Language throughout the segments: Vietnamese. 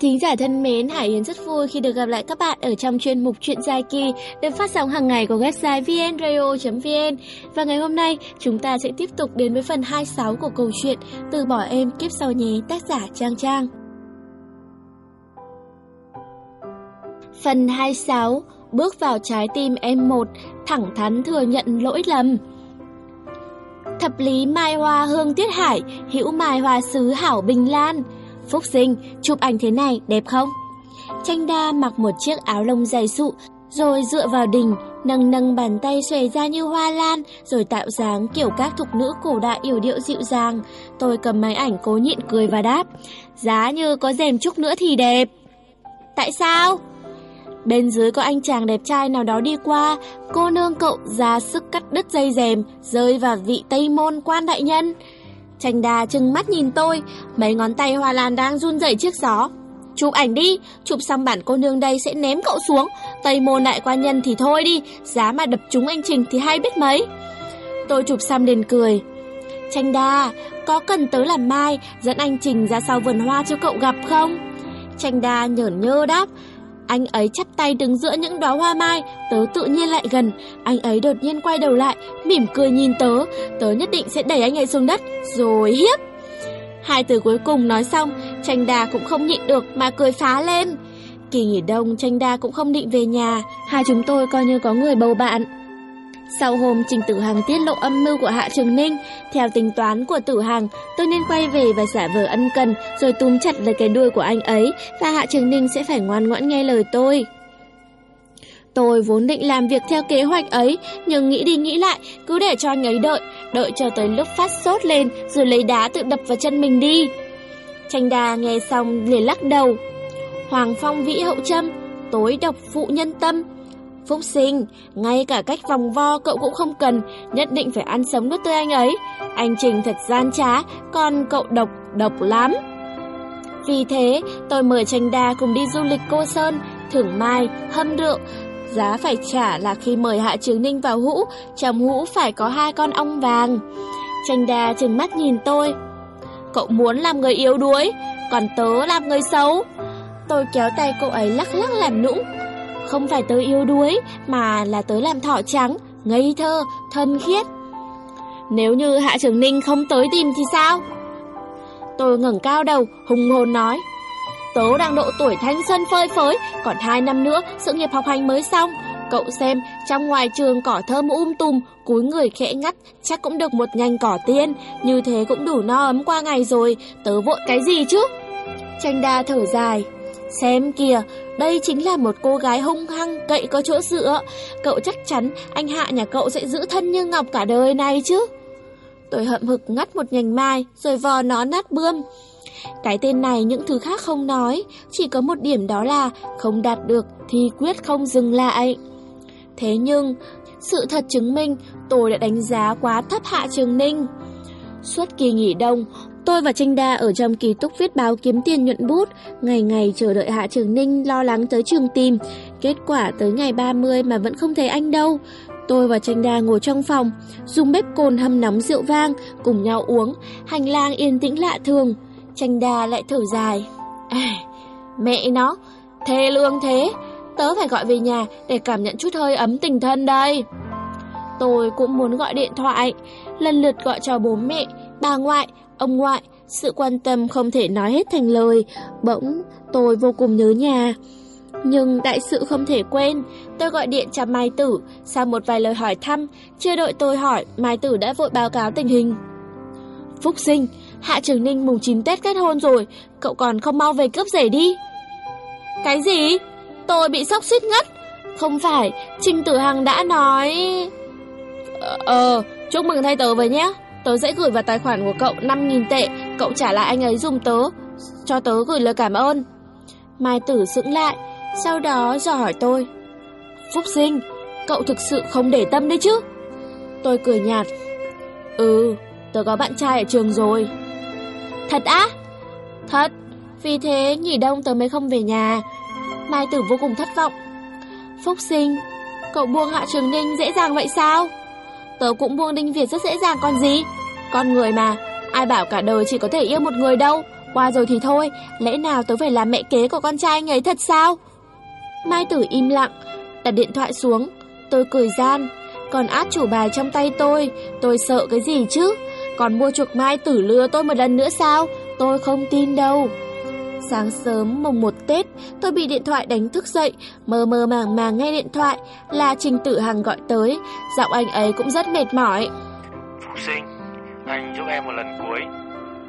Thính giả thân mến, Hải Yến rất vui khi được gặp lại các bạn ở trong chuyên mục Chuyện dài kỳ được phát sóng hàng ngày của website vnradio.vn. Và ngày hôm nay, chúng ta sẽ tiếp tục đến với phần 26 của câu chuyện Từ bỏ em kiếp sau nhé, tác giả Trang Trang. Phần 26 Bước vào trái tim em một, thẳng thắn thừa nhận lỗi lầm. Thập lý Mai Hoa Hương Tiết Hải, hữu Mai Hoa Sứ Hảo Bình Lan. Phúc sinh, chụp ảnh thế này, đẹp không? Tranh đa mặc một chiếc áo lông dày sụ, rồi dựa vào đỉnh, nâng nâng bàn tay xòe ra như hoa lan, rồi tạo dáng kiểu các thục nữ cổ đại yểu điệu dịu dàng. Tôi cầm máy ảnh cố nhịn cười và đáp, giá như có rèm chút nữa thì đẹp. Tại sao? Bên dưới có anh chàng đẹp trai nào đó đi qua, cô nương cậu ra sức cắt đứt dây rèm, rơi vào vị Tây Môn quan đại nhân. Tranh đa trừng mắt nhìn tôi, mấy ngón tay hoa lan đang run rẩy trước gió. Chụp ảnh đi, chụp xong bản cô nương đây sẽ ném cậu xuống. Tây môn đại quan nhân thì thôi đi, giá mà đập trúng anh Trình thì hay biết mấy. Tôi chụp xong liền cười. Tranh đa, có cần tớ làm mai, dẫn anh Trình ra sau vườn hoa cho cậu gặp không? Tranh đa nhởn nhơ đáp, anh ấy chắp tay đứng giữa những đóa hoa mai, tớ tự nhiên lại gần. Anh ấy đột nhiên quay đầu lại, mỉm cười nhìn tớ. Tớ nhất định sẽ đẩy anh ấy xuống đất, rồi hiếp. Hai từ cuối cùng nói xong, tranh đà cũng không nhịn được mà cười phá lên. Kỳ nghỉ đông, tranh đa cũng không định về nhà. Hai chúng tôi coi như có người bầu bạn. Sau hôm Trình Tử Hằng tiết lộ âm mưu của Hạ Trường Ninh, theo tính toán của Tử Hằng, tôi nên quay về và giả vờ ân cần rồi túm chặt lấy cái đuôi của anh ấy và Hạ Trường Ninh sẽ phải ngoan ngoãn nghe lời tôi. Tôi vốn định làm việc theo kế hoạch ấy, nhưng nghĩ đi nghĩ lại, cứ để cho anh ấy đợi, đợi cho tới lúc phát sốt lên rồi lấy đá tự đập vào chân mình đi. Tranh đà nghe xong liền lắc đầu. Hoàng phong vĩ hậu châm, tối độc phụ nhân tâm, Phúc sinh, ngay cả cách vòng vo cậu cũng không cần, nhất định phải ăn sống nước tươi anh ấy. Anh Trình thật gian trá, còn cậu độc, độc lắm. Vì thế, tôi mời Tranh Đa cùng đi du lịch cô Sơn, thưởng mai, hâm rượu. Giá phải trả là khi mời Hạ Trường Ninh vào hũ, trong hũ phải có hai con ong vàng. Tranh Đa trừng mắt nhìn tôi. Cậu muốn làm người yếu đuối, còn tớ làm người xấu. Tôi kéo tay cậu ấy lắc lắc làm nũng. Không phải tớ yêu đuối, mà là tớ làm thỏ trắng, ngây thơ, thân khiết. Nếu như Hạ Trường Ninh không tới tìm thì sao? Tôi ngẩng cao đầu, hùng hồn nói. Tớ đang độ tuổi thanh xuân phơi phới, còn hai năm nữa sự nghiệp học hành mới xong. Cậu xem, trong ngoài trường cỏ thơm um tùm, cúi người khẽ ngắt, chắc cũng được một nhành cỏ tiên. Như thế cũng đủ no ấm qua ngày rồi, tớ vội cái gì chứ? Tranh đa thở dài. Xem kìa, đây chính là một cô gái hung hăng, cậy có chỗ dựa. Cậu chắc chắn anh Hạ nhà cậu sẽ giữ thân như ngọc cả đời này chứ. Tôi hậm hực ngắt một nhành mai, rồi vò nó nát bươm. Cái tên này những thứ khác không nói, chỉ có một điểm đó là không đạt được thì quyết không dừng lại. Thế nhưng, sự thật chứng minh tôi đã đánh giá quá thấp Hạ Trường Ninh. Suốt kỳ nghỉ đông, Tôi và Tranh Đa ở trong ký túc viết báo kiếm tiền nhuận bút, ngày ngày chờ đợi Hạ Trường Ninh lo lắng tới trường tìm. Kết quả tới ngày 30 mà vẫn không thấy anh đâu. Tôi và Tranh Đa ngồi trong phòng, dùng bếp cồn hâm nóng rượu vang, cùng nhau uống, hành lang yên tĩnh lạ thường. Tranh Đa lại thở dài. À, mẹ nó, thê lương thế, tớ phải gọi về nhà để cảm nhận chút hơi ấm tình thân đây. Tôi cũng muốn gọi điện thoại, lần lượt gọi cho bố mẹ, bà ngoại, ông ngoại, sự quan tâm không thể nói hết thành lời, bỗng tôi vô cùng nhớ nhà. Nhưng đại sự không thể quên, tôi gọi điện cho Mai Tử, sau một vài lời hỏi thăm, chưa đợi tôi hỏi, Mai Tử đã vội báo cáo tình hình. Phúc sinh, Hạ Trường Ninh mùng 9 Tết kết hôn rồi, cậu còn không mau về cướp rể đi. Cái gì? Tôi bị sốc suýt ngất. Không phải, Trình Tử Hằng đã nói... Ờ, ờ chúc mừng thay tớ với nhé. Tớ sẽ gửi vào tài khoản của cậu 5.000 tệ, cậu trả lại anh ấy dùng tớ, cho tớ gửi lời cảm ơn. Mai Tử sững lại, sau đó dò hỏi tôi. Phúc sinh, cậu thực sự không để tâm đấy chứ? Tôi cười nhạt. Ừ, tớ có bạn trai ở trường rồi. Thật á? Thật, vì thế nghỉ đông tớ mới không về nhà. Mai Tử vô cùng thất vọng. Phúc sinh, cậu buông Hạ Trường Ninh dễ dàng vậy sao? Tớ cũng buông Đinh Việt rất dễ dàng còn gì Con người mà Ai bảo cả đời chỉ có thể yêu một người đâu Qua rồi thì thôi, lẽ nào tớ phải làm mẹ kế của con trai anh ấy thật sao? Mai Tử im lặng, đặt điện thoại xuống. Tôi cười gian, còn át chủ bài trong tay tôi, tôi sợ cái gì chứ? Còn mua chuộc Mai Tử lừa tôi một lần nữa sao? Tôi không tin đâu. Sáng sớm mùng 1 Tết, tôi bị điện thoại đánh thức dậy, mơ mơ màng màng nghe điện thoại là Trình Tử Hằng gọi tới, giọng anh ấy cũng rất mệt mỏi. Phục sinh, anh giúp em một lần cuối.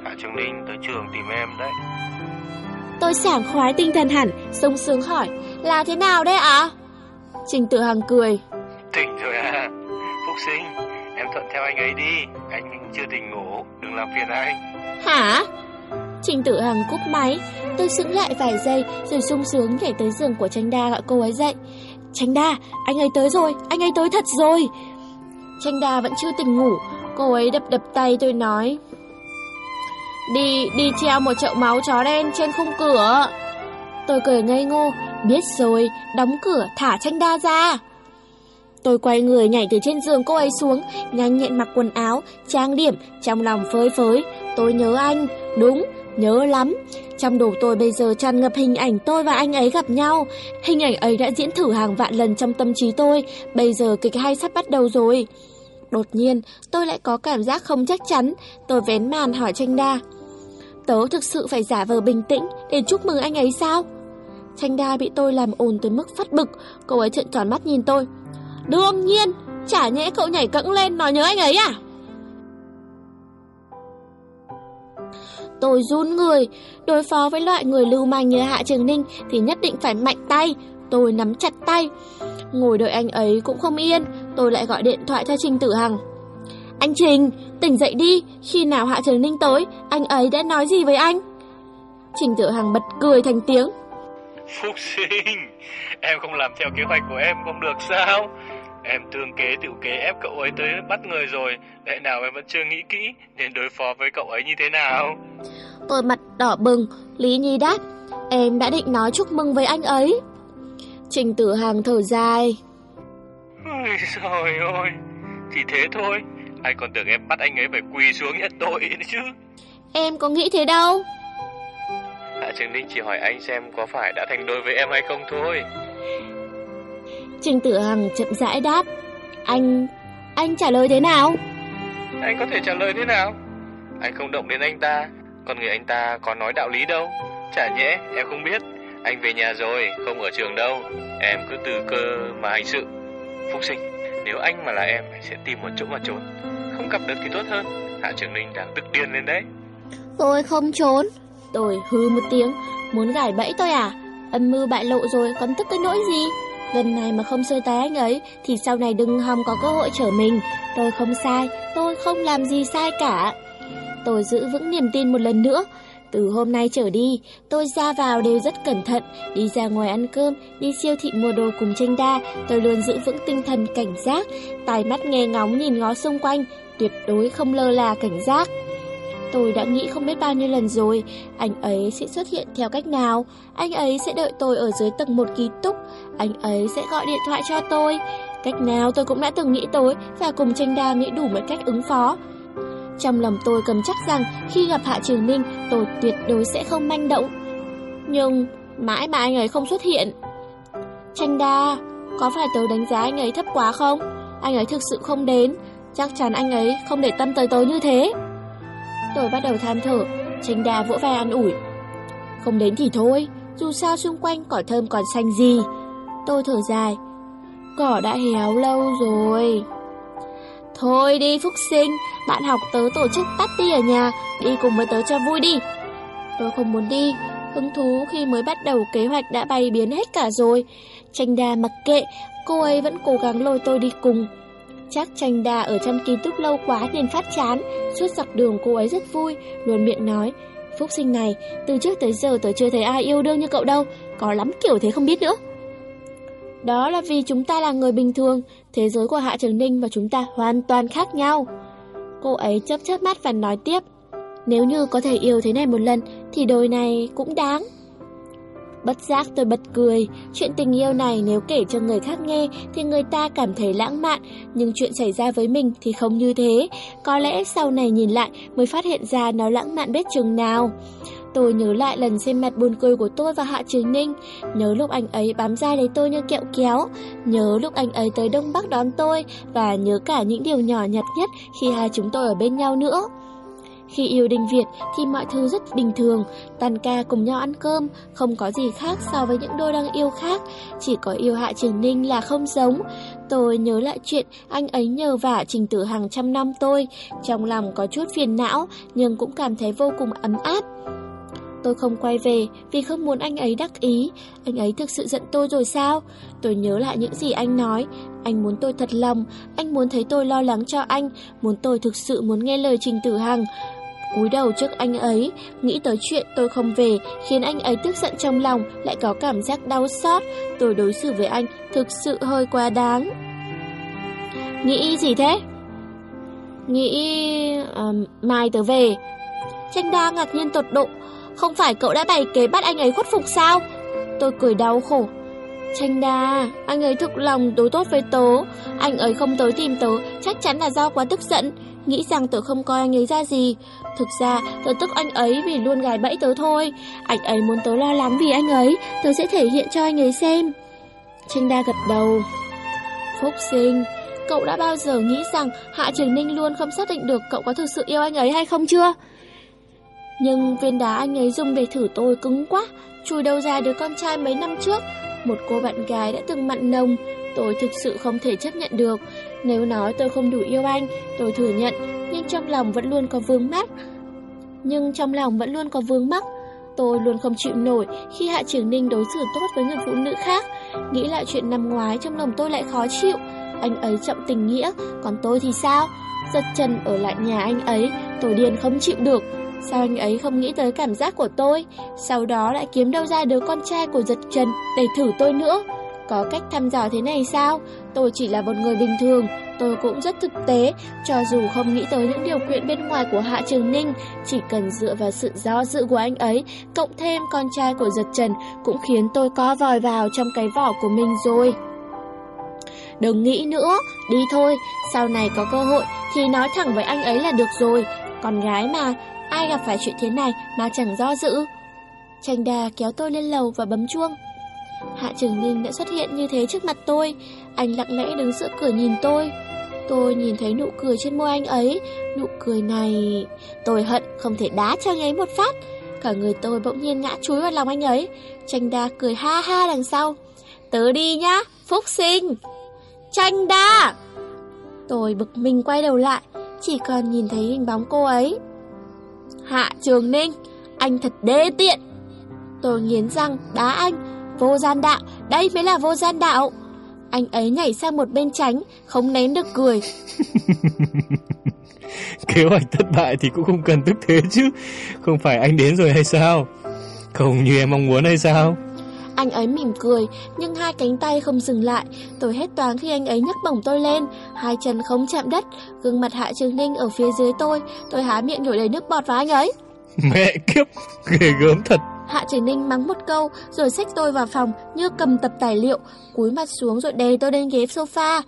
Hạ Trường Ninh tới trường tìm em đấy. Tôi sảng khoái tinh thần hẳn, sung sướng hỏi, là thế nào đấy ạ? Trình Tử Hằng cười. Tỉnh rồi à? Phúc sinh, em thuận theo anh ấy đi, anh chưa tỉnh ngủ, đừng làm phiền anh. Hả? Trình Tử Hằng cúp máy, tôi sững lại vài giây rồi sung sướng nhảy tới giường của Tranh Đa gọi cô ấy dậy. Tranh Đa, anh ấy tới rồi, anh ấy tới thật rồi. Tranh Đa vẫn chưa tỉnh ngủ, cô ấy đập đập tay tôi nói. Đi, đi treo một chậu máu chó đen trên khung cửa. Tôi cười ngây ngô, biết rồi, đóng cửa thả Tranh Đa ra. Tôi quay người nhảy từ trên giường cô ấy xuống, nhanh nhẹn mặc quần áo, trang điểm, trong lòng phơi phới. Tôi nhớ anh, đúng, nhớ lắm. Trong đầu tôi bây giờ tràn ngập hình ảnh tôi và anh ấy gặp nhau. Hình ảnh ấy đã diễn thử hàng vạn lần trong tâm trí tôi, bây giờ kịch hay sắp bắt đầu rồi. Đột nhiên, tôi lại có cảm giác không chắc chắn, tôi vén màn hỏi Tranh Đa. Tớ thực sự phải giả vờ bình tĩnh để chúc mừng anh ấy sao? Tranh Đa bị tôi làm ồn tới mức phát bực, cô ấy trợn tròn mắt nhìn tôi. Đương nhiên, chả nhẽ cậu nhảy cẫng lên nói nhớ anh ấy à? Tôi run người, đối phó với loại người lưu manh như Hạ Trường Ninh thì nhất định phải mạnh tay. Tôi nắm chặt tay. Ngồi đợi anh ấy cũng không yên, tôi lại gọi điện thoại cho Trình Tử Hằng. Anh Trình, tỉnh dậy đi, khi nào Hạ Trường Ninh tới, anh ấy đã nói gì với anh? Trình Tử Hằng bật cười thành tiếng. Phúc sinh, em không làm theo kế hoạch của em không được sao? Em tương kế tiểu kế ép cậu ấy tới bắt người rồi. Lẽ nào em vẫn chưa nghĩ kỹ Nên đối phó với cậu ấy như thế nào? Tôi mặt đỏ bừng Lý Nhi đáp Em đã định nói chúc mừng với anh ấy. Trình tử hàng thở dài. Ôi trời ơi Thì thế thôi. Anh còn tưởng em bắt anh ấy phải quỳ xuống nhận tội nữa chứ? Em có nghĩ thế đâu. Hạ Trường Ninh chỉ hỏi anh xem có phải đã thành đôi với em hay không thôi Trình Tử Hằng chậm rãi đáp. Anh... anh trả lời thế nào? Anh có thể trả lời thế nào? Anh không động đến anh ta Còn người anh ta có nói đạo lý đâu. Chả nhẽ em không biết. Anh về nhà rồi, không ở trường đâu. Em cứ từ cơ mà hành sự. Phúc sinh, nếu anh mà là em Sẽ tìm một chỗ mà trốn. Không gặp được thì tốt hơn. Hạ Trường Ninh đang tức điên lên đấy. Tôi không trốn. Tôi hư một tiếng. Muốn gài bẫy tôi à? Âm mưu bại lộ rồi còn tức cái nỗi gì Lần này mà không sơ tái anh ấy Thì sau này đừng hòng có cơ hội trở mình. Tôi không sai Tôi không làm gì sai cả. Tôi giữ vững niềm tin một lần nữa. Từ hôm nay trở đi, tôi ra vào đều rất cẩn thận, đi ra ngoài ăn cơm, đi siêu thị mua đồ cùng tranh đa, tôi luôn giữ vững tinh thần cảnh giác, tai mắt nghe ngóng nhìn ngó xung quanh, tuyệt đối không lơ là cảnh giác. Tôi đã nghĩ không biết bao nhiêu lần rồi, anh ấy sẽ xuất hiện theo cách nào, anh ấy sẽ đợi tôi ở dưới tầng một ký túc, anh ấy sẽ gọi điện thoại cho tôi. Cách nào tôi cũng đã từng nghĩ tới và cùng tranh đa nghĩ đủ mọi cách ứng phó. Trong lòng tôi cầm chắc rằng khi gặp Hạ Trường minh tôi tuyệt đối sẽ không manh động. Nhưng mãi mà anh ấy không xuất hiện. Tranh đa, có phải tôi đánh giá anh ấy thấp quá không? Anh ấy thực sự không đến, chắc chắn anh ấy không để tâm tới tôi như thế. Tôi bắt đầu than thở, Tranh đà vỗ vai an ủi. Không đến thì thôi, dù sao xung quanh cỏ thơm còn xanh gì. Tôi thở dài, cỏ đã héo lâu rồi. Thôi đi Phúc Sinh, bạn học tớ tổ chức party ở nhà, đi cùng với tớ cho vui đi. Tôi không muốn đi, hứng thú khi mới bắt đầu kế hoạch đã bay biến hết cả rồi. Tranh đà mặc kệ, cô ấy vẫn cố gắng lôi tôi đi cùng. Chắc tranh đà ở trong ký túc lâu quá nên phát chán, suốt dọc đường cô ấy rất vui, luôn miệng nói. Phúc sinh này, từ trước tới giờ tôi chưa thấy ai yêu đương như cậu đâu, có lắm kiểu thế không biết nữa. Đó là vì chúng ta là người bình thường, thế giới của Hạ Trường Ninh và chúng ta hoàn toàn khác nhau. Cô ấy chớp chớp mắt và nói tiếp, nếu như có thể yêu thế này một lần thì đôi này cũng đáng. Bất giác tôi bật cười, chuyện tình yêu này nếu kể cho người khác nghe thì người ta cảm thấy lãng mạn, nhưng chuyện xảy ra với mình thì không như thế. Có lẽ sau này nhìn lại mới phát hiện ra nó lãng mạn biết chừng nào. Tôi nhớ lại lần xem mặt buồn cười của tôi và Hạ Trường Ninh, nhớ lúc anh ấy bám dai lấy tôi như kẹo kéo, nhớ lúc anh ấy tới Đông Bắc đón tôi và nhớ cả những điều nhỏ nhặt nhất khi hai chúng tôi ở bên nhau nữa. Khi yêu Đinh Việt thì mọi thứ rất bình thường, tan ca cùng nhau ăn cơm, không có gì khác so với những đôi đang yêu khác, chỉ có yêu Hạ Trường Ninh là không giống. Tôi nhớ lại chuyện anh ấy nhờ vả trình tử hàng trăm năm tôi, trong lòng có chút phiền não nhưng cũng cảm thấy vô cùng ấm áp. Tôi không quay về vì không muốn anh ấy đắc ý. Anh ấy thực sự giận tôi rồi sao? Tôi nhớ lại những gì anh nói. Anh muốn tôi thật lòng, anh muốn thấy tôi lo lắng cho anh, muốn tôi thực sự muốn nghe lời Trình Tử Hằng cúi đầu trước anh ấy, nghĩ tới chuyện tôi không về, khiến anh ấy tức giận trong lòng, lại có cảm giác đau xót. Tôi đối xử với anh thực sự hơi quá đáng. Nghĩ gì thế? Nghĩ... Uh, mai tớ về. Tranh đa ngạc nhiên tột độ. Không phải cậu đã bày kế bắt anh ấy khuất phục sao? Tôi cười đau khổ. Tranh đa, anh ấy thực lòng đối tốt với tớ. Anh ấy không tới tìm tớ, chắc chắn là do quá tức giận nghĩ rằng tớ không coi anh ấy ra gì. Thực ra, tớ tức anh ấy vì luôn gài bẫy tớ thôi. Anh ấy muốn tớ lo lắng vì anh ấy, tớ sẽ thể hiện cho anh ấy xem. Tranh đa gật đầu. Phúc sinh, cậu đã bao giờ nghĩ rằng Hạ Trường Ninh luôn không xác định được cậu có thực sự yêu anh ấy hay không chưa? Nhưng viên đá anh ấy dùng để thử tôi cứng quá, chui đâu ra đứa con trai mấy năm trước. Một cô bạn gái đã từng mặn nồng, tôi thực sự không thể chấp nhận được. Nếu nói tôi không đủ yêu anh, tôi thừa nhận, nhưng trong lòng vẫn luôn có vướng mắc. Nhưng trong lòng vẫn luôn có vướng mắc. Tôi luôn không chịu nổi khi Hạ Trường Ninh đối xử tốt với người phụ nữ khác. Nghĩ lại chuyện năm ngoái trong lòng tôi lại khó chịu. Anh ấy chậm tình nghĩa, còn tôi thì sao? Giật chân ở lại nhà anh ấy, tôi điên không chịu được. Sao anh ấy không nghĩ tới cảm giác của tôi? Sau đó lại kiếm đâu ra đứa con trai của giật trần để thử tôi nữa? Có cách thăm dò thế này sao? Tôi chỉ là một người bình thường, tôi cũng rất thực tế, cho dù không nghĩ tới những điều kiện bên ngoài của Hạ Trường Ninh, chỉ cần dựa vào sự do dự của anh ấy, cộng thêm con trai của giật trần cũng khiến tôi có vòi vào trong cái vỏ của mình rồi. Đừng nghĩ nữa, đi thôi, sau này có cơ hội thì nói thẳng với anh ấy là được rồi. Con gái mà, ai gặp phải chuyện thế này mà chẳng do dự. Tranh đà kéo tôi lên lầu và bấm chuông. Hạ Trường Ninh đã xuất hiện như thế trước mặt tôi. Anh lặng lẽ đứng giữa cửa nhìn tôi. Tôi nhìn thấy nụ cười trên môi anh ấy. Nụ cười này, Tôi hận không thể đá cho anh ấy một phát. Cả người tôi bỗng nhiên ngã chúi vào lòng anh ấy. Tranh đa cười ha ha đằng sau. Tớ đi nhá, Phúc sinh. Tranh đa! Tôi bực mình quay đầu lại, Chỉ còn nhìn thấy hình bóng cô ấy. Hạ Trường Ninh, Anh thật đê tiện. Tôi nghiến răng đá anh. Vô gian đạo, đây mới là vô gian đạo. Anh ấy nhảy sang một bên tránh, không nén được cười. Kế hoạch thất bại thì cũng không cần tức thế chứ. Không phải anh đến rồi hay sao? Không như em mong muốn hay sao? Anh ấy mỉm cười, nhưng hai cánh tay không dừng lại. Tôi hết toán khi anh ấy nhấc bổng tôi lên, hai chân không chạm đất, gương mặt Hạ Trường Ninh ở phía dưới tôi. Tôi há miệng nhổ đầy nước bọt vào anh ấy. Mẹ kiếp, ghê gớm thật. Hạ Triển Ninh mắng một câu rồi xách tôi vào phòng như cầm tập tài liệu, cúi mặt xuống rồi đè tôi lên ghế sofa.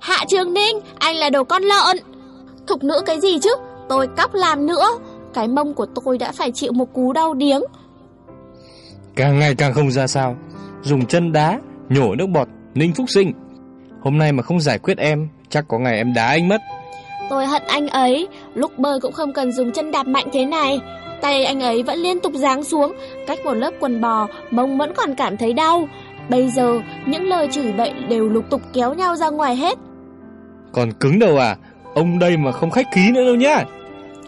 Hạ Trường Ninh, anh là đồ con lợn. Thục nữ cái gì chứ, tôi cóc làm nữa. Cái mông của tôi đã phải chịu một cú đau điếng. Càng ngày càng không ra sao, dùng chân đá, nhổ nước bọt, Ninh Phúc Sinh. Hôm nay mà không giải quyết em, chắc có ngày em đá anh mất. Tôi hận anh ấy, lúc bơi cũng không cần dùng chân đạp mạnh thế này. Tay anh ấy vẫn liên tục giáng xuống, cách một lớp quần bò, mông vẫn còn cảm thấy đau. Bây giờ, những lời chửi bậy đều lục tục kéo nhau ra ngoài hết. Còn cứng đầu à? Ông đây mà không khách khí nữa đâu nhá.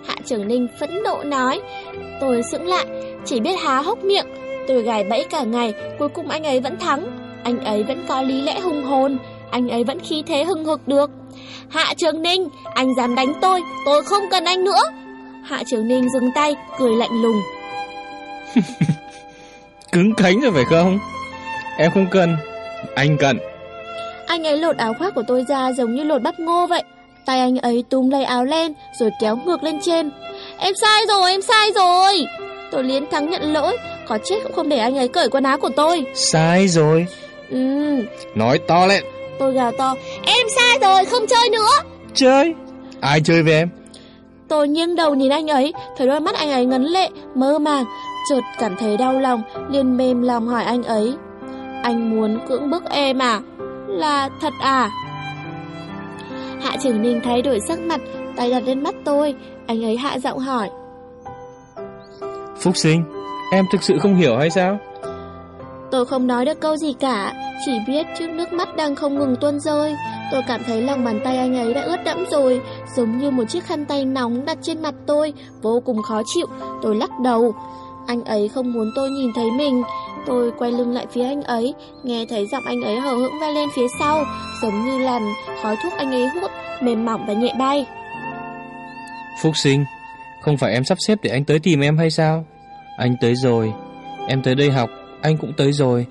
Hạ trưởng Ninh phẫn nộ nói. Tôi sững lại, chỉ biết há hốc miệng. Tôi gài bẫy cả ngày, cuối cùng anh ấy vẫn thắng. Anh ấy vẫn có lý lẽ hùng hồn, anh ấy vẫn khí thế hưng hực được. Hạ Trường Ninh, anh dám đánh tôi, tôi không cần anh nữa. Hạ Trường Ninh dừng tay, cười lạnh lùng. Cứng cánh rồi phải không? Em không cần, anh cần. Anh ấy lột áo khoác của tôi ra giống như lột bắp ngô vậy. Tay anh ấy túm lấy áo len rồi kéo ngược lên trên. Em sai rồi, em sai rồi. Tôi liến thắng nhận lỗi, có chết cũng không để anh ấy cởi quần áo của tôi. Sai rồi. Ừ. Nói to lên. Tôi gào to, em sai rồi, không chơi nữa. Chơi? Ai chơi với em? Tôi nghiêng đầu nhìn anh ấy, thấy đôi mắt anh ấy ngấn lệ, mơ màng, chợt cảm thấy đau lòng, liền mềm lòng hỏi anh ấy. Anh muốn cưỡng bức em à? Là thật à? Hạ Trường Ninh thay đổi sắc mặt, tay đặt lên mắt tôi, anh ấy hạ giọng hỏi. Phúc sinh, em thực sự không hiểu hay sao? Tôi không nói được câu gì cả, chỉ biết trước nước mắt đang không ngừng tuôn rơi. Tôi cảm thấy lòng bàn tay anh ấy đã ướt đẫm rồi, giống như một chiếc khăn tay nóng đặt trên mặt tôi, vô cùng khó chịu. Tôi lắc đầu. Anh ấy không muốn tôi nhìn thấy mình. Tôi quay lưng lại phía anh ấy, nghe thấy giọng anh ấy hờ hững vang lên phía sau, giống như làn khói thuốc anh ấy hút, mềm mỏng và nhẹ bay. Phúc sinh, không phải em sắp xếp để anh tới tìm em hay sao? Anh tới rồi, em tới đây học, anh cũng tới rồi.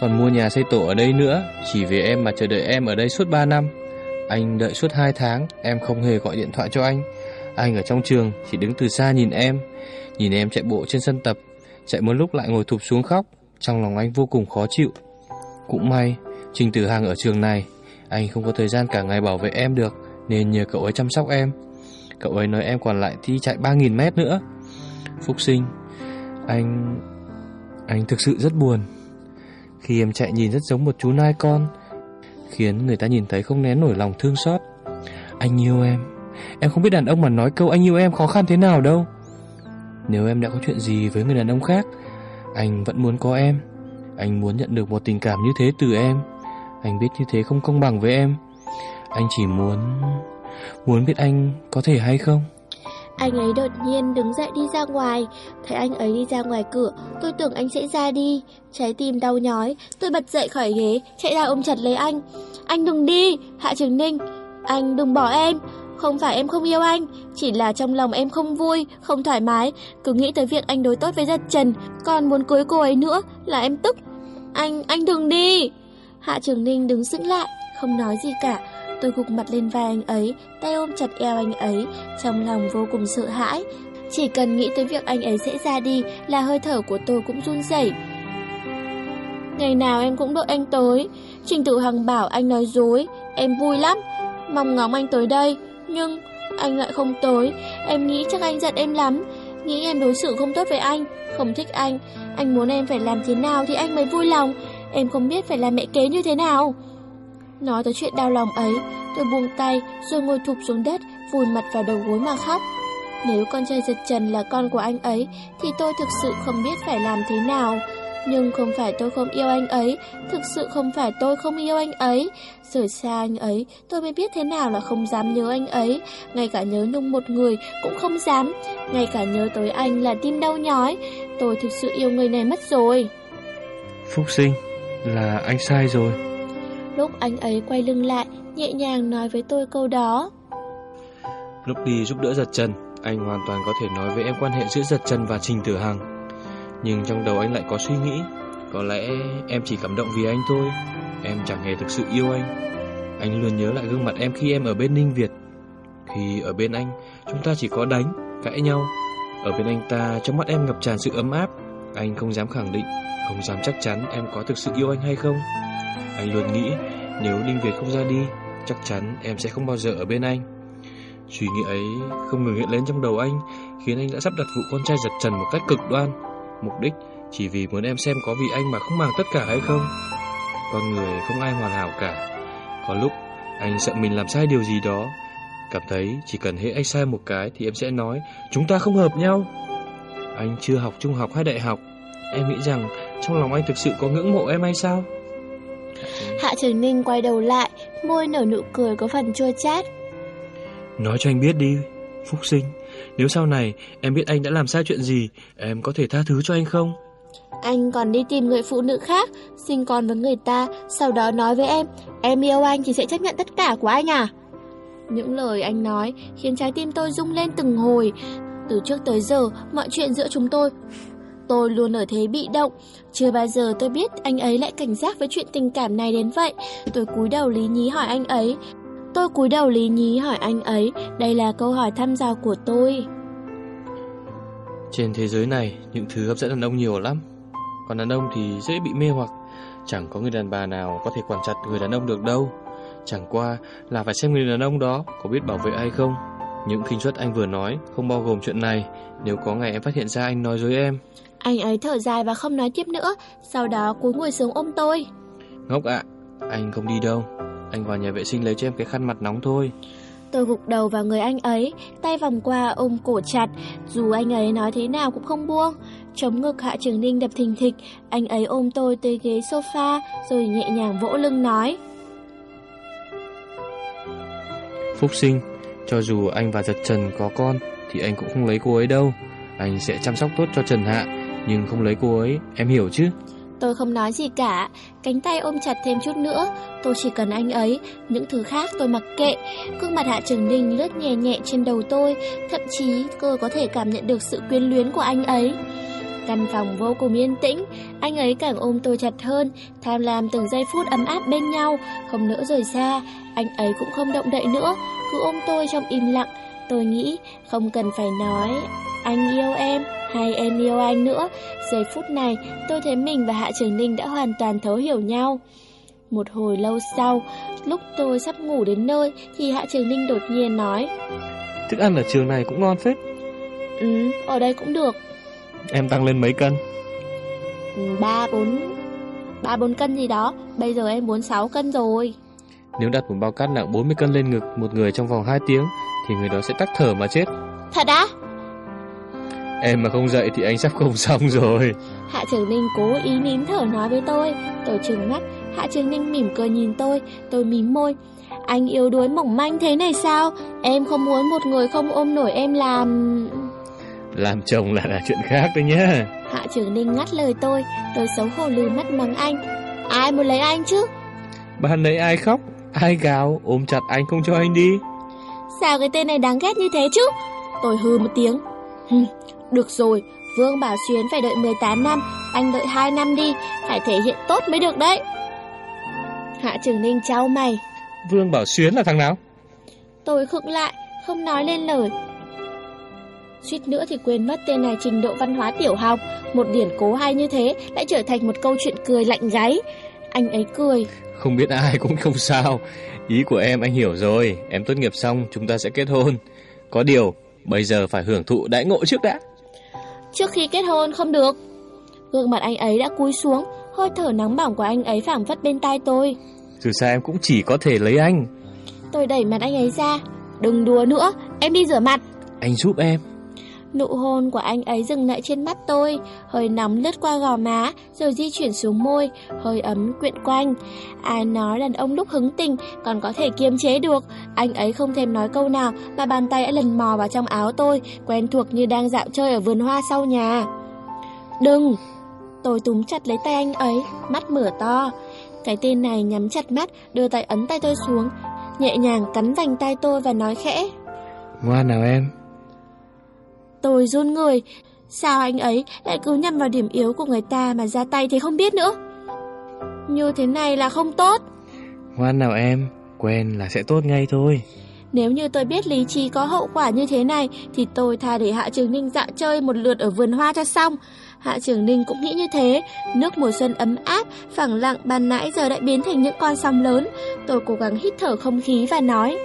Còn mua nhà xây tổ ở đây nữa, chỉ vì em mà chờ đợi em ở đây suốt 3 năm. Anh đợi suốt 2 tháng, em không hề gọi điện thoại cho anh. Anh ở trong trường, chỉ đứng từ xa nhìn em. Nhìn em chạy bộ trên sân tập, chạy một lúc lại ngồi thụp xuống khóc. Trong lòng anh vô cùng khó chịu. Cũng may, Trình Tử hàng ở trường này, anh không có thời gian cả ngày bảo vệ em được, nên nhờ cậu ấy chăm sóc em. Cậu ấy nói em còn lại thi chạy 3.000 mét nữa. Phúc sinh, anh... Anh thực sự rất buồn. Khi em chạy nhìn rất giống một chú nai con, khiến người ta nhìn thấy không nén nổi lòng thương xót. Anh yêu em. Em không biết đàn ông mà nói câu anh yêu em khó khăn thế nào đâu. Nếu em đã có chuyện gì với người đàn ông khác, anh vẫn muốn có em. Anh muốn nhận được một tình cảm như thế từ em. Anh biết như thế không công bằng với em. Anh chỉ muốn... Muốn biết anh có thể hay không? Anh ấy đột nhiên đứng dậy đi ra ngoài. Thấy anh ấy đi ra ngoài cửa Tôi tưởng anh sẽ ra đi. Trái tim đau nhói Tôi bật dậy khỏi ghế Chạy ra ôm chặt lấy anh. Anh đừng đi Hạ Trường Ninh. Anh đừng bỏ em. Không phải em không yêu anh Chỉ là trong lòng em không vui Không thoải mái. Cứ nghĩ tới việc anh đối tốt với giật trần Còn muốn cưới cô ấy nữa Là em tức. Anh, anh đừng đi. Hạ Trường Ninh đứng sững lại Không nói gì cả. Tôi gục mặt lên vai anh ấy, tay ôm chặt eo anh ấy, trong lòng vô cùng sợ hãi. Chỉ cần nghĩ tới việc anh ấy sẽ ra đi là hơi thở của tôi cũng run rẩy. Ngày nào em cũng đợi anh tới, Trình Tử Hằng bảo anh nói dối, em vui lắm, mong ngóng anh tới đây, nhưng anh lại không tới, em nghĩ chắc anh giận em lắm, nghĩ em đối xử không tốt với anh, không thích anh, anh muốn em phải làm thế nào thì anh mới vui lòng, em không biết phải làm mẹ kế như thế nào. Nói tới chuyện đau lòng ấy, tôi buông tay rồi ngồi thụp xuống đất, vùi mặt vào đầu gối mà khóc. Nếu con trai giật trần là con của anh ấy, thì tôi thực sự không biết phải làm thế nào. Nhưng không phải tôi không yêu anh ấy, thực sự không phải tôi không yêu anh ấy. Rời xa anh ấy, tôi mới biết thế nào là không dám nhớ anh ấy. Ngay cả nhớ nhung một người cũng không dám. Ngay cả nhớ tới anh là tim đau nhói. Tôi thực sự yêu người này mất rồi. Phúc sinh, là anh sai rồi. Lúc anh ấy quay lưng lại, nhẹ nhàng nói với tôi câu đó. Lúc đi giúp đỡ giật chân, anh hoàn toàn có thể nói với em quan hệ giữa giật chân và Trình Tử Hằng. Nhưng trong đầu anh lại có suy nghĩ, có lẽ em chỉ cảm động vì anh thôi. Em chẳng hề thực sự yêu anh. Anh luôn nhớ lại gương mặt em khi em ở bên Ninh Việt. Khi ở bên anh, chúng ta chỉ có đánh, cãi nhau. Ở bên anh ta, trong mắt em ngập tràn sự ấm áp. Anh không dám khẳng định, không dám chắc chắn em có thực sự yêu anh hay không. Anh luôn nghĩ nếu đinh Việt không ra đi, chắc chắn em sẽ không bao giờ ở bên anh. Suy nghĩ ấy không ngừng hiện lên trong đầu anh, khiến anh đã sắp đặt vụ con trai giật trần một cách cực đoan. Mục đích chỉ vì muốn em xem có vì anh mà không màng tất cả hay không. Con người không ai hoàn hảo cả. Có lúc anh sợ mình làm sai điều gì đó, cảm thấy chỉ cần hễ anh sai một cái thì em sẽ nói chúng ta không hợp nhau. Anh chưa học trung học hay đại học, em nghĩ rằng trong lòng anh thực sự có ngưỡng mộ em hay sao? Hạ Trường Ninh quay đầu lại, môi nở nụ cười có phần chua chát. Nói cho anh biết đi, Phúc Sinh, nếu sau này em biết anh đã làm sai chuyện gì, em có thể tha thứ cho anh không? Anh còn đi tìm người phụ nữ khác, sinh con với người ta, sau đó nói với em, em yêu anh thì sẽ chấp nhận tất cả của anh à? Những lời anh nói khiến trái tim tôi rung lên từng hồi. Từ trước tới giờ, mọi chuyện giữa chúng tôi Tôi luôn ở thế bị động, chưa bao giờ tôi biết anh ấy lại cảnh giác với chuyện tình cảm này đến vậy. Tôi cúi đầu lý nhí hỏi anh ấy. Tôi cúi đầu lý nhí hỏi anh ấy, đây là câu hỏi thăm dò của tôi. Trên thế giới này, những thứ hấp dẫn đàn ông nhiều lắm. Còn đàn ông thì dễ bị mê hoặc. Chẳng có người đàn bà nào có thể quản chặt người đàn ông được đâu. Chẳng qua là phải xem người đàn ông đó có biết bảo vệ hay không. Những khinh suất anh vừa nói không bao gồm chuyện này. Nếu có ngày em phát hiện ra anh nói dối em. Anh ấy thở dài và không nói tiếp nữa. Sau đó cúi ngồi xuống ôm tôi. Ngốc ạ, anh không đi đâu. Anh vào nhà vệ sinh lấy cho em cái khăn mặt nóng thôi. Tôi gục đầu vào người anh ấy, tay vòng qua ôm cổ chặt, dù anh ấy nói thế nào cũng không buông. Chống ngực Hạ Trường Ninh đập thình thịch, anh ấy ôm tôi tới ghế sofa rồi nhẹ nhàng vỗ lưng nói. Phúc sinh, cho dù anh và Giật Trần có con thì anh cũng không lấy cô ấy đâu. Anh sẽ chăm sóc tốt cho Trần Hạ, nhưng không lấy cô ấy, em hiểu chứ? Tôi không nói gì cả, cánh tay ôm chặt thêm chút nữa, tôi chỉ cần anh ấy, những thứ khác tôi mặc kệ. Gương mặt Hạ Trường Ninh lướt nhẹ nhẹ trên đầu tôi, thậm chí tôi có thể cảm nhận được sự quyến luyến của anh ấy. Căn phòng vô cùng yên tĩnh, anh ấy càng ôm tôi chặt hơn, tham lam từng giây phút ấm áp bên nhau, không nỡ rời xa. Anh ấy cũng không động đậy nữa, cứ ôm tôi trong im lặng. Tôi nghĩ không cần phải nói, anh yêu em hay em yêu anh nữa. Giây phút này, tôi thấy mình và Hạ Trường Ninh đã hoàn toàn thấu hiểu nhau. Một hồi lâu sau, lúc tôi sắp ngủ đến nơi thì Hạ Trường Ninh đột nhiên nói Thức ăn ở trường này cũng ngon phết Ừ, ở đây cũng được Em tăng lên mấy cân? Ừ, ba bốn ba bốn cân gì đó Bây giờ em muốn 6 cân rồi Nếu đặt một bao cát nặng 40 cân lên ngực một người trong vòng 2 tiếng Thì người đó sẽ tắc thở mà chết Thật á? Em mà không dậy thì anh sắp không xong rồi. Hạ Trường Ninh cố ý nín thở nói với tôi. Tôi trừng mắt. Hạ Trường Ninh mỉm cười nhìn tôi. Tôi mím môi. Anh yếu đuối mỏng manh thế này sao? Em không muốn một người không ôm nổi em làm... Làm chồng là là chuyện khác đấy nhá. Hạ Trường Ninh ngắt lời tôi. Tôi xấu hổ lùi mắt mắng anh. Ai muốn lấy anh chứ? Bạn lấy ai khóc? Ai gào? Ôm chặt anh không cho anh đi. Sao cái tên này đáng ghét như thế chứ? Tôi hư một tiếng Được rồi Vương Bảo Xuyến phải đợi 18 năm. Anh đợi 2 năm đi Phải thể hiện tốt mới được đấy. Hạ Trường Ninh trao mày. Vương Bảo Xuyến là thằng nào? Tôi khựng lại Không nói lên lời. Suýt nữa thì quên mất tên này trình độ văn hóa tiểu học. Một điển cố hay như thế Lại trở thành một câu chuyện cười lạnh gáy. Anh ấy cười. Không biết ai cũng không sao. Ý của em anh hiểu rồi. Em tốt nghiệp xong chúng ta sẽ kết hôn. Có điều bây giờ phải hưởng thụ đãi ngộ trước đã Trước khi kết hôn không được. Gương mặt anh ấy đã cúi xuống Hơi thở nóng bỏng của anh ấy phảng phất bên tai tôi. Dù sao em cũng chỉ có thể lấy anh. Tôi đẩy mặt anh ấy ra. Đừng đùa nữa Em đi rửa mặt. Anh giúp em Nụ hôn của anh ấy dừng lại trên mắt tôi, Hơi nóng lướt qua gò má, Rồi di chuyển xuống môi, Hơi ấm quyện quanh. Ai nói đàn ông lúc hứng tình Còn có thể kiềm chế được. Anh ấy không thèm nói câu nào Mà bàn tay đã lần mò vào trong áo tôi, Quen thuộc như đang dạo chơi ở vườn hoa sau nhà. Đừng! Tôi túm chặt lấy tay anh ấy, Mắt mở to. Cái tên này nhắm chặt mắt, Đưa tay ấn tay tôi xuống, Nhẹ nhàng cắn vành tay tôi và nói khẽ. Ngoan nào em? Tôi run người. Sao anh ấy lại cứ nhằm vào điểm yếu của người ta Mà ra tay thì không biết nữa? Như thế này là không tốt. Ngoan nào em Quen là sẽ tốt ngay thôi. Nếu như tôi biết lý trí có hậu quả như thế này Thì tôi thà để Hạ Trường Ninh dạo chơi một lượt ở vườn hoa cho xong. Hạ Trường Ninh cũng nghĩ như thế. Nước mùa xuân ấm áp Phẳng lặng ban nãy giờ đã biến thành những con sóng lớn. Tôi cố gắng hít thở không khí và nói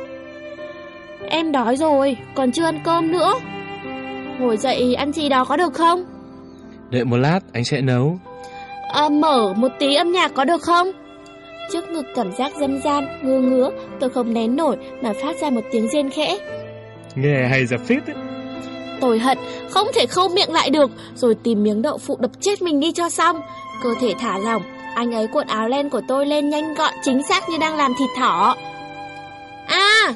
Em đói rồi Còn chưa ăn cơm nữa Ngồi dậy ăn gì đó có được không? Đợi một lát anh sẽ nấu à, Mở một tí âm nhạc có được không? Trước ngực cảm giác dâm gian, ngứa ngứa Tôi không nén nổi mà phát ra một tiếng rên khẽ Nghe hay ra phết ấy. Tôi hận, không thể khâu miệng lại được Rồi tìm miếng đậu phụ đập chết mình đi cho xong Cơ thể thả lỏng Anh ấy cuộn áo len của tôi lên nhanh gọn Chính xác như đang làm thịt thỏ À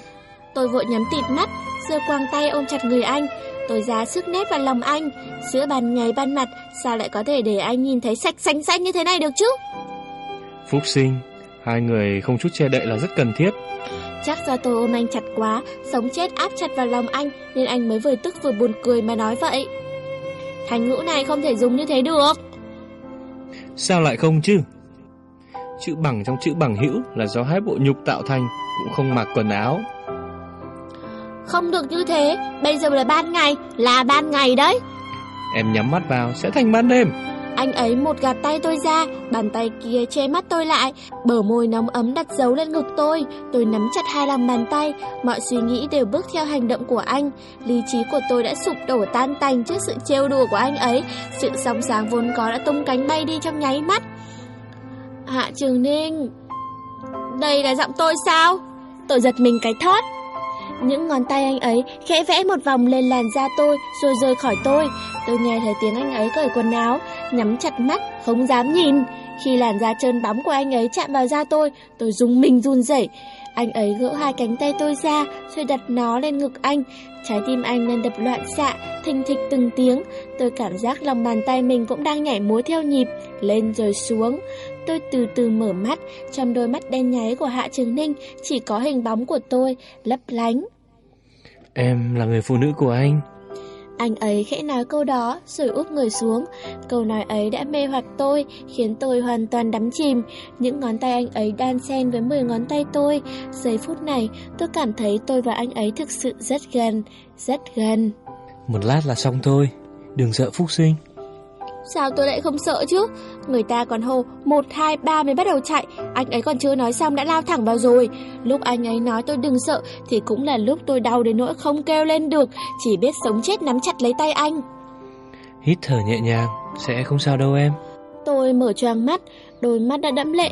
Tôi vội nhắm tịt mắt giơ quang tay ôm chặt người anh Tôi ra sức nét vào lòng anh. Giữa ban ngày ban mặt Sao lại có thể để anh nhìn thấy sạch xanh xanh như thế này được chứ? Phúc sinh Hai người không chút che đậy là rất cần thiết. Chắc do tôi ôm anh chặt quá Sống chết áp chặt vào lòng anh Nên anh mới vừa tức vừa buồn cười mà nói vậy. Thành ngữ này không thể dùng như thế được. Sao lại không chứ? Chữ bằng trong chữ bằng hữu Là do hai bộ nhục tạo thành Cũng không mặc quần áo Không được như thế. Bây giờ là ban ngày Là ban ngày đấy. Em nhắm mắt vào sẽ thành ban đêm. Anh ấy một gạt tay tôi ra Bàn tay kia che mắt tôi lại. Bờ môi nóng ấm đặt dấu lên ngực tôi. Tôi nắm chặt hai lòng bàn tay. Mọi suy nghĩ đều bước theo hành động của anh. Lý trí của tôi đã sụp đổ tan tành Trước sự trêu đùa của anh ấy. Sự sóng sáng vốn có đã tung cánh bay đi trong nháy mắt. Hạ Trường Ninh Đây là giọng tôi sao? Tôi giật mình cái thót những ngón tay anh ấy khẽ vẽ một vòng lên làn da tôi rồi rời khỏi tôi. Tôi nghe thấy tiếng anh ấy cởi quần áo, nhắm chặt mắt, không dám nhìn. Khi làn da trơn bóng của anh ấy chạm vào da tôi, tôi rung mình run rẩy. Anh ấy gỡ hai cánh tay tôi ra, rồi đặt nó lên ngực anh. Trái tim anh đang đập loạn xạ, thình thịch từng tiếng. Tôi cảm giác lòng bàn tay mình cũng đang nhảy múa theo nhịp, lên rồi xuống. Tôi từ từ mở mắt, trong đôi mắt đen nháy của Hạ Trường Ninh chỉ có hình bóng của tôi, lấp lánh. Em là người phụ nữ của anh. Anh ấy khẽ nói câu đó rồi úp người xuống. Câu nói ấy đã mê hoặc tôi, khiến tôi hoàn toàn đắm chìm. Những ngón tay anh ấy đan xen với 10 ngón tay tôi. Giây phút này, tôi cảm thấy tôi và anh ấy thực sự rất gần, rất gần. Một lát là xong thôi, đừng sợ Phúc Sinh. Sao tôi lại không sợ chứ? Người ta còn hô 1, 2, 3 mới bắt đầu chạy. Anh ấy còn chưa nói xong đã lao thẳng vào rồi. Lúc anh ấy nói tôi đừng sợ Thì cũng là lúc tôi đau đến nỗi không kêu lên được Chỉ biết sống chết nắm chặt lấy tay anh. Hít thở nhẹ nhàng Sẽ không sao đâu em. Tôi mở choàng mắt Đôi mắt đã đẫm lệ.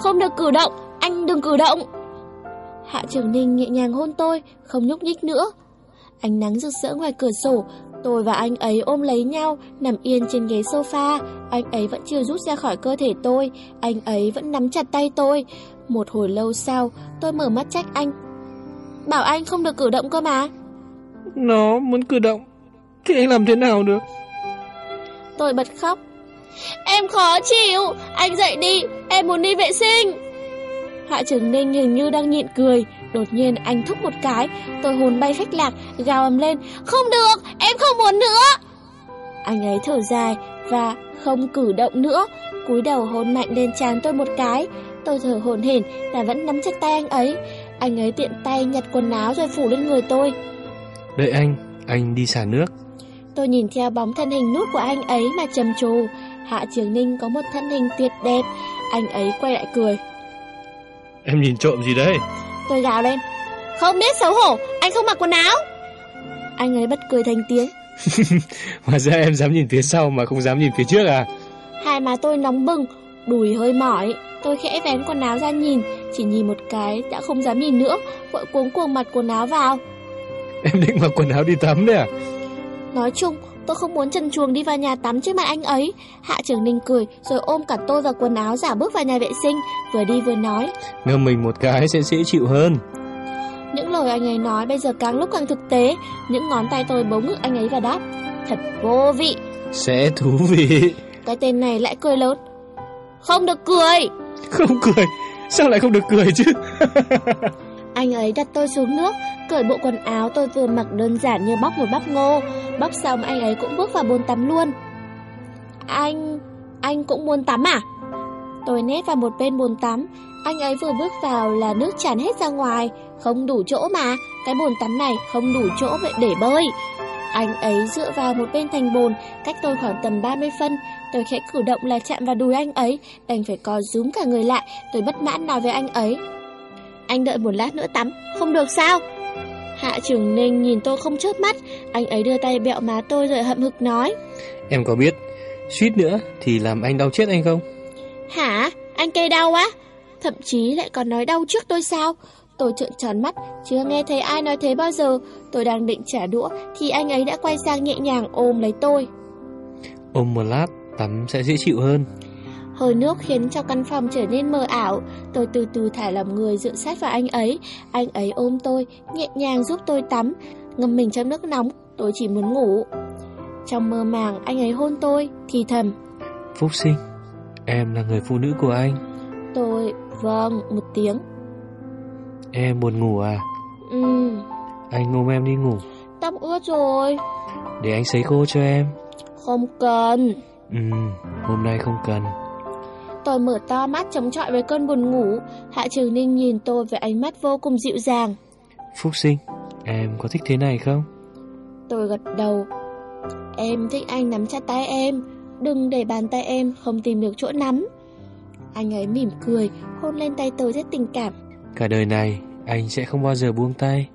Không được cử động Anh đừng cử động. Hạ Trường Ninh nhẹ nhàng hôn tôi Không nhúc nhích nữa. Ánh nắng rực rỡ ngoài cửa sổ Tôi và anh ấy ôm lấy nhau, nằm yên trên ghế sofa. Anh ấy vẫn chưa rút ra khỏi cơ thể tôi, anh ấy vẫn nắm chặt tay tôi. Một hồi lâu sau, tôi mở mắt trách anh. Bảo anh không được cử động cơ mà. Nó muốn cử động, thì anh làm thế nào được? Tôi bật khóc. Em khó chịu, anh dậy đi, em muốn đi vệ sinh. Hạ Trường Ninh hình như đang nhịn cười, Đột nhiên anh thúc một cái, tôi hồn bay phách lạc, gào ầm lên, không được, em không muốn nữa. Anh ấy thở dài và không cử động nữa, cúi đầu hôn mạnh lên trán tôi một cái. Tôi thở hổn hển và vẫn nắm chặt tay anh ấy. Anh ấy tiện tay nhặt quần áo rồi phủ lên người tôi. Đợi anh, anh đi xả nước. Tôi nhìn theo bóng thân hình nút của anh ấy mà trầm trồ. Hạ Trường Ninh có một thân hình tuyệt đẹp. Anh ấy quay lại cười. Em nhìn trộm gì đấy? Tôi gào lên. Không biết xấu hổ Anh không mặc quần áo. Anh ấy bật cười thành tiếng. Hóa ra em dám nhìn phía sau mà không dám nhìn phía trước à? Hai má tôi nóng bừng Đùi hơi mỏi. Tôi khẽ vén quần áo ra nhìn Chỉ nhìn một cái đã không dám nhìn nữa Vội cuống cuồng mặc quần áo vào. Em định mặc quần áo đi tắm đấy à? Nói chung tôi không muốn trần chuồng đi vào nhà tắm trước mặt anh ấy. Hạ trưởng Ninh cười Rồi ôm cả tôi và quần áo giả bước vào nhà vệ sinh. Vừa đi vừa nói. Ngâm mình một cái sẽ dễ chịu hơn. Những lời anh ấy nói bây giờ càng lúc càng thực tế. Những ngón tay tôi bấu ngực anh ấy và đáp Thật vô vị. Sẽ thú vị. Cái tên này lại cười lớn. Không được cười. Không cười? Sao lại không được cười chứ Anh ấy đặt tôi xuống nước, Cởi bộ quần áo tôi vừa mặc đơn giản như bóc một bắp ngô. Bóc xong anh ấy cũng bước vào bồn tắm luôn. Anh... anh cũng muốn tắm à? Tôi nét vào một bên bồn tắm. Anh ấy vừa bước vào là nước tràn hết ra ngoài. Không đủ chỗ mà, Cái bồn tắm này không đủ chỗ để bơi. Anh ấy dựa vào một bên thành bồn, Cách tôi khoảng tầm 30 phân. Tôi khẽ cử động là chạm vào đùi anh ấy. Đành phải co rúm cả người lại, Tôi bất mãn nói với anh ấy. Anh đợi một lát nữa tắm. Không được sao? Hạ trưởng Ninh nhìn tôi không chớp mắt. Anh ấy đưa tay bẹo má tôi rồi hậm hực nói. Em có biết Suýt nữa thì làm anh đau chết anh không? Hả? Anh kê đau quá Thậm chí lại còn nói đau trước tôi sao? Tôi trợn tròn mắt Chưa nghe thấy ai nói thế bao giờ. Tôi đang định trả đũa Thì anh ấy đã quay sang nhẹ nhàng ôm lấy tôi. Ôm một lát Tắm sẽ dễ chịu hơn Hơi nước khiến cho căn phòng trở nên mờ ảo. Tôi từ từ thả lòng người dựa sát vào anh ấy. Anh ấy ôm tôi Nhẹ nhàng giúp tôi tắm Ngâm mình trong nước nóng. Tôi chỉ muốn ngủ. Trong mơ màng anh ấy hôn tôi Thì thầm. Phúc sinh Em là người phụ nữ của anh. Tôi Vâng một tiếng. Em buồn ngủ à? Ừ. Anh ôm em đi ngủ. Tóc ướt rồi. Để anh sấy khô cho em. Không cần. Ừ Hôm nay không cần Tôi mở to mắt chống chọi với cơn buồn ngủ Hạ Trường Ninh nhìn tôi với ánh mắt vô cùng dịu dàng Phúc sinh Em có thích thế này không Tôi gật đầu Em thích anh nắm chặt tay em, đừng để bàn tay em không tìm được chỗ nắm. Anh ấy mỉm cười, hôn lên tay tôi rất tình cảm. Cả đời này, anh sẽ không bao giờ buông tay.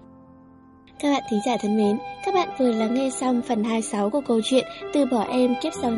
Các bạn thính giả thân mến, các bạn vừa lắng nghe xong phần 26 của câu chuyện Từ bỏ em kiếp sau